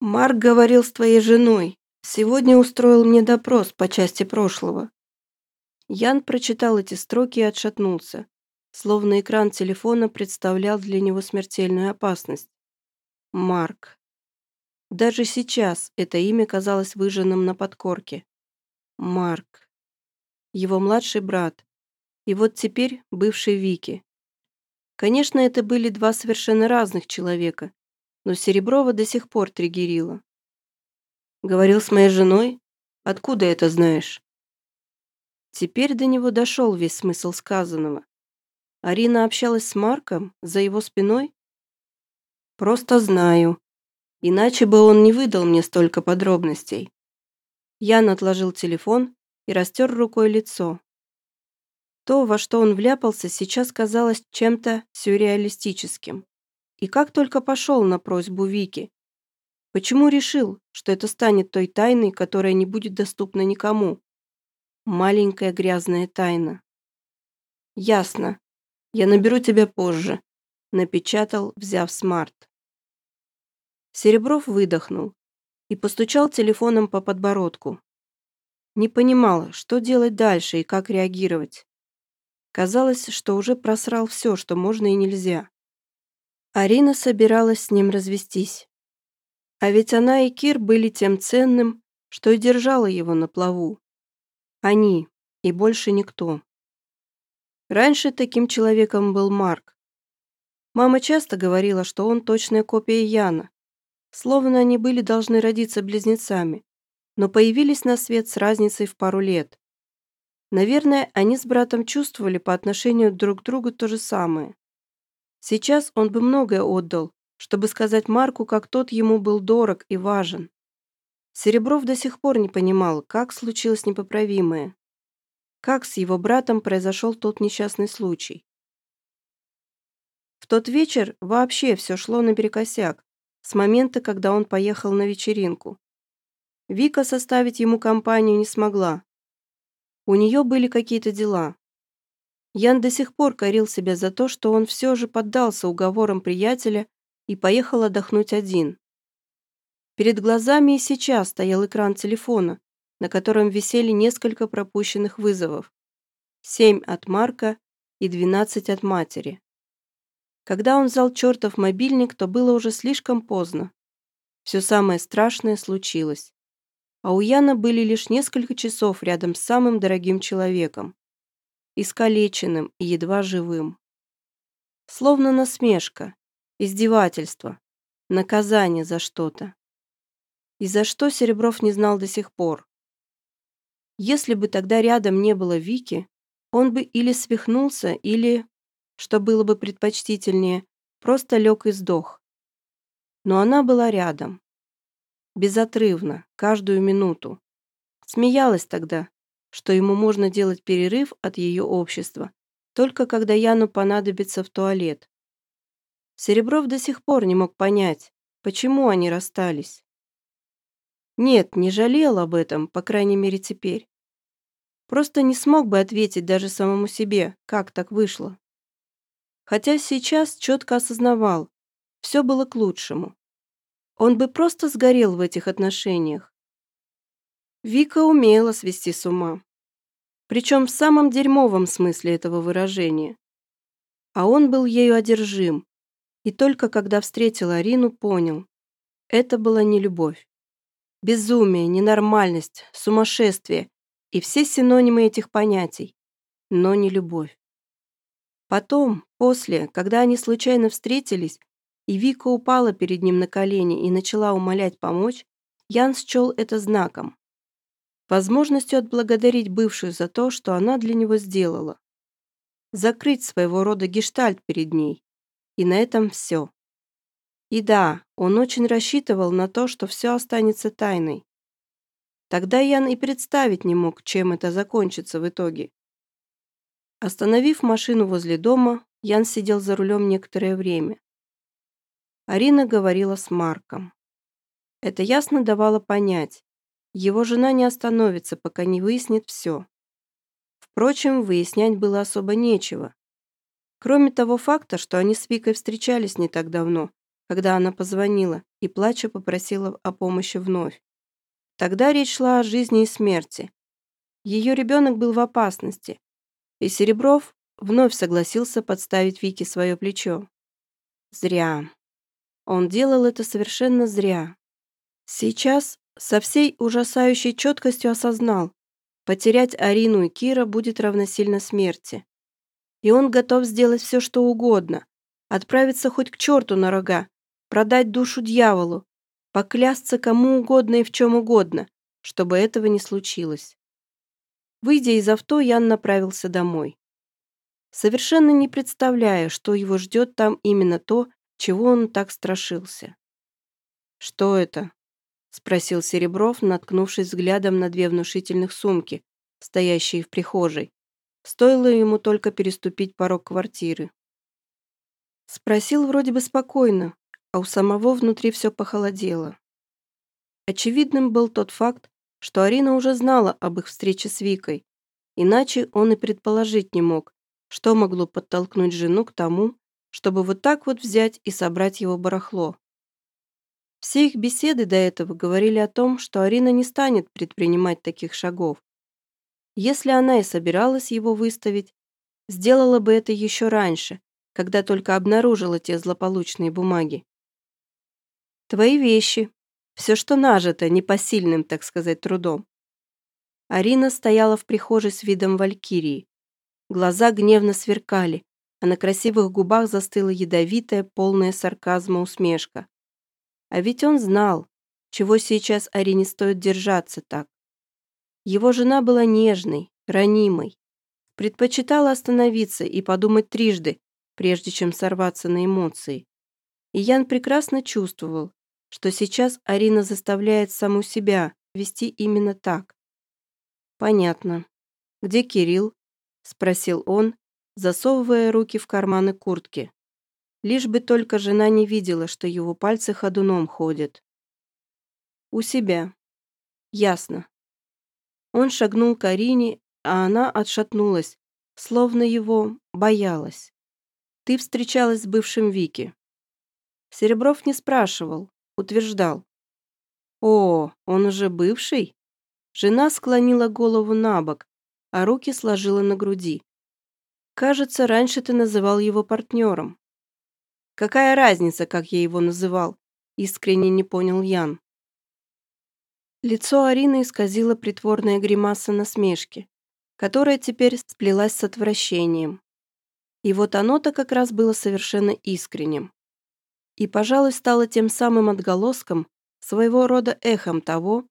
Марк говорил с твоей женой. Сегодня устроил мне допрос по части прошлого. Ян прочитал эти строки и отшатнулся, словно экран телефона представлял для него смертельную опасность. Марк. Даже сейчас это имя казалось выжженным на подкорке. Марк. Его младший брат. И вот теперь бывший Вики. Конечно, это были два совершенно разных человека, но Сереброва до сих пор триггерила. «Говорил с моей женой? Откуда это знаешь?» Теперь до него дошел весь смысл сказанного. Арина общалась с Марком за его спиной? Просто знаю. Иначе бы он не выдал мне столько подробностей. Ян отложил телефон и растер рукой лицо. То, во что он вляпался, сейчас казалось чем-то сюрреалистическим. И как только пошел на просьбу Вики. Почему решил, что это станет той тайной, которая не будет доступна никому? Маленькая грязная тайна. Ясно. Я наберу тебя позже. Напечатал, взяв смарт. Серебров выдохнул и постучал телефоном по подбородку. Не понимал, что делать дальше и как реагировать. Казалось, что уже просрал все, что можно и нельзя. Арина собиралась с ним развестись. А ведь она и Кир были тем ценным, что и держало его на плаву. Они, и больше никто. Раньше таким человеком был Марк. Мама часто говорила, что он точная копия Яна, словно они были должны родиться близнецами, но появились на свет с разницей в пару лет. Наверное, они с братом чувствовали по отношению друг к другу то же самое. Сейчас он бы многое отдал, чтобы сказать Марку, как тот ему был дорог и важен. Серебров до сих пор не понимал, как случилось непоправимое. Как с его братом произошел тот несчастный случай. В тот вечер вообще все шло наперекосяк, с момента, когда он поехал на вечеринку. Вика составить ему компанию не смогла. У нее были какие-то дела. Ян до сих пор корил себя за то, что он все же поддался уговорам приятеля и поехал отдохнуть один. Перед глазами и сейчас стоял экран телефона, на котором висели несколько пропущенных вызовов. Семь от Марка и двенадцать от матери. Когда он взял чертов мобильник, то было уже слишком поздно. Все самое страшное случилось. А у Яна были лишь несколько часов рядом с самым дорогим человеком. Искалеченным и едва живым. Словно насмешка, издевательство, наказание за что-то. И за что Серебров не знал до сих пор. Если бы тогда рядом не было Вики, он бы или свихнулся, или, что было бы предпочтительнее, просто лег и сдох. Но она была рядом. Безотрывно, каждую минуту. Смеялась тогда, что ему можно делать перерыв от ее общества, только когда Яну понадобится в туалет. Серебров до сих пор не мог понять, почему они расстались. Нет, не жалел об этом, по крайней мере теперь. Просто не смог бы ответить даже самому себе, как так вышло. Хотя сейчас четко осознавал, все было к лучшему. Он бы просто сгорел в этих отношениях. Вика умела свести с ума. Причем в самом дерьмовом смысле этого выражения. А он был ею одержим. И только когда встретил Арину, понял. Это была не любовь. Безумие, ненормальность, сумасшествие и все синонимы этих понятий, но не любовь. Потом, после, когда они случайно встретились, и Вика упала перед ним на колени и начала умолять помочь, Ян счел это знаком. Возможностью отблагодарить бывшую за то, что она для него сделала. Закрыть своего рода гештальт перед ней. И на этом все. И да, он очень рассчитывал на то, что все останется тайной. Тогда Ян и представить не мог, чем это закончится в итоге. Остановив машину возле дома, Ян сидел за рулем некоторое время. Арина говорила с Марком. Это ясно давало понять, его жена не остановится, пока не выяснит все. Впрочем, выяснять было особо нечего. Кроме того факта, что они с Викой встречались не так давно, когда она позвонила и, плача, попросила о помощи вновь. Тогда речь шла о жизни и смерти. Ее ребенок был в опасности, и Серебров вновь согласился подставить Вике свое плечо. Зря. Он делал это совершенно зря. Сейчас со всей ужасающей четкостью осознал, потерять Арину и Кира будет равносильно смерти. И он готов сделать все, что угодно, отправиться хоть к черту на рога, продать душу дьяволу, поклясться кому угодно и в чем угодно, чтобы этого не случилось. Выйдя из авто, Ян направился домой. Совершенно не представляя, что его ждет там именно то, чего он так страшился. «Что это?» — спросил Серебров, наткнувшись взглядом на две внушительных сумки, стоящие в прихожей. Стоило ему только переступить порог квартиры. Спросил вроде бы спокойно, а у самого внутри все похолодело. Очевидным был тот факт, что Арина уже знала об их встрече с Викой, иначе он и предположить не мог, что могло подтолкнуть жену к тому, чтобы вот так вот взять и собрать его барахло. Все их беседы до этого говорили о том, что Арина не станет предпринимать таких шагов. Если она и собиралась его выставить, сделала бы это еще раньше, когда только обнаружила те злополучные бумаги. Твои вещи. Все, что нажито, непосильным, так сказать, трудом. Арина стояла в прихожей с видом валькирии. Глаза гневно сверкали, а на красивых губах застыла ядовитая, полная сарказма усмешка. А ведь он знал, чего сейчас Арине стоит держаться так. Его жена была нежной, ранимой. Предпочитала остановиться и подумать трижды, прежде чем сорваться на эмоции. И Ян прекрасно чувствовал, что сейчас Арина заставляет саму себя вести именно так. «Понятно. Где Кирилл?» – спросил он, засовывая руки в карманы куртки. Лишь бы только жена не видела, что его пальцы ходуном ходят. «У себя. Ясно». Он шагнул к Арине, а она отшатнулась, словно его боялась. «Ты встречалась с бывшим Вики». Серебров не спрашивал, утверждал. «О, он уже бывший?» Жена склонила голову на бок, а руки сложила на груди. «Кажется, раньше ты называл его партнером». «Какая разница, как я его называл?» Искренне не понял Ян. Лицо Арины исказило притворная гримаса насмешки, которая теперь сплелась с отвращением. И вот оно-то как раз было совершенно искренним и, пожалуй, стало тем самым отголоском, своего рода эхом того,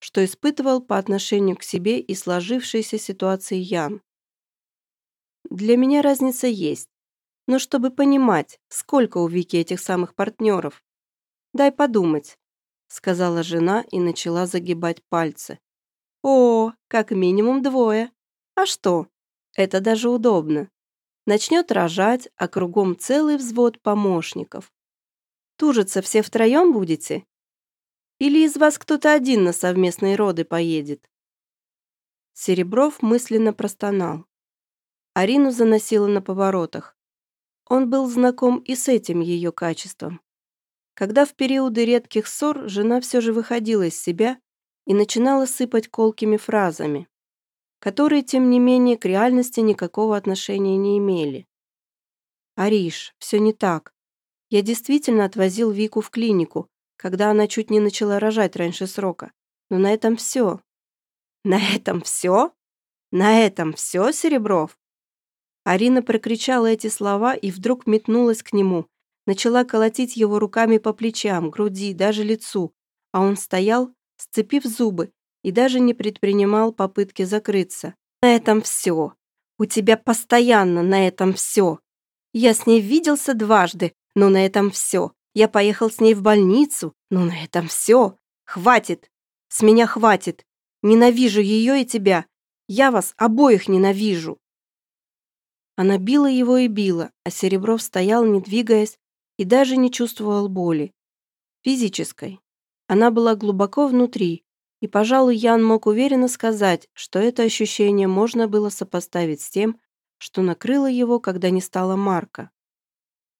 что испытывал по отношению к себе и сложившейся ситуации Ян. Для меня разница есть, но чтобы понимать, сколько у Вики этих самых партнеров. Дай подумать, сказала жена и начала загибать пальцы. О, как минимум двое. А что? Это даже удобно. Начнет рожать, а кругом целый взвод помощников. Тужиться все втроем будете? Или из вас кто-то один на совместные роды поедет?» Серебров мысленно простонал. Арину заносило на поворотах. Он был знаком и с этим ее качеством. Когда в периоды редких ссор жена все же выходила из себя и начинала сыпать колкими фразами, которые, тем не менее, к реальности никакого отношения не имели. «Ариш, все не так. Я действительно отвозил Вику в клинику, когда она чуть не начала рожать раньше срока. Но на этом все. На этом все? На этом все, Серебров? Арина прокричала эти слова и вдруг метнулась к нему, начала колотить его руками по плечам, груди, даже лицу, а он стоял, сцепив зубы, и даже не предпринимал попытки закрыться. «На этом все. У тебя постоянно на этом все. Я с ней виделся дважды, но на этом все. Я поехал с ней в больницу, но на этом все. Хватит. С меня хватит. Ненавижу ее и тебя. Я вас обоих ненавижу. Она била его и била, а Серебров стоял, не двигаясь, и даже не чувствовал боли. Физической. Она была глубоко внутри, и, пожалуй, Ян мог уверенно сказать, что это ощущение можно было сопоставить с тем, что накрыло его, когда не стало Марка.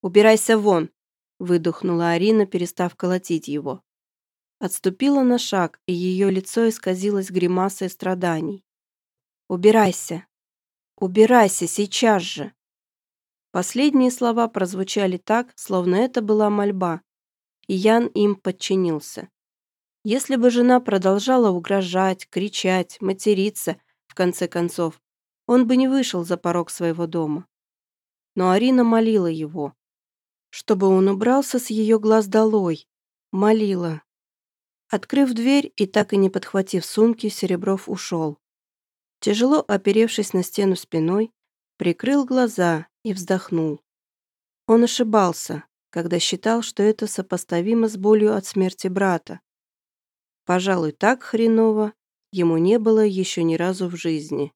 Убирайся вон!» выдохнула Арина, перестав колотить его. Отступила на шаг, и ее лицо исказилось гримасой страданий. «Убирайся! Убирайся сейчас же!» Последние слова прозвучали так, словно это была мольба, и Ян им подчинился. Если бы жена продолжала угрожать, кричать, материться, в конце концов, он бы не вышел за порог своего дома. Но Арина молила его, чтобы он убрался с ее глаз долой. Молила. Открыв дверь и так и не подхватив сумки, Серебров ушел. Тяжело оперевшись на стену спиной, прикрыл глаза и вздохнул. Он ошибался, когда считал, что это сопоставимо с болью от смерти брата. Пожалуй, так хреново ему не было еще ни разу в жизни.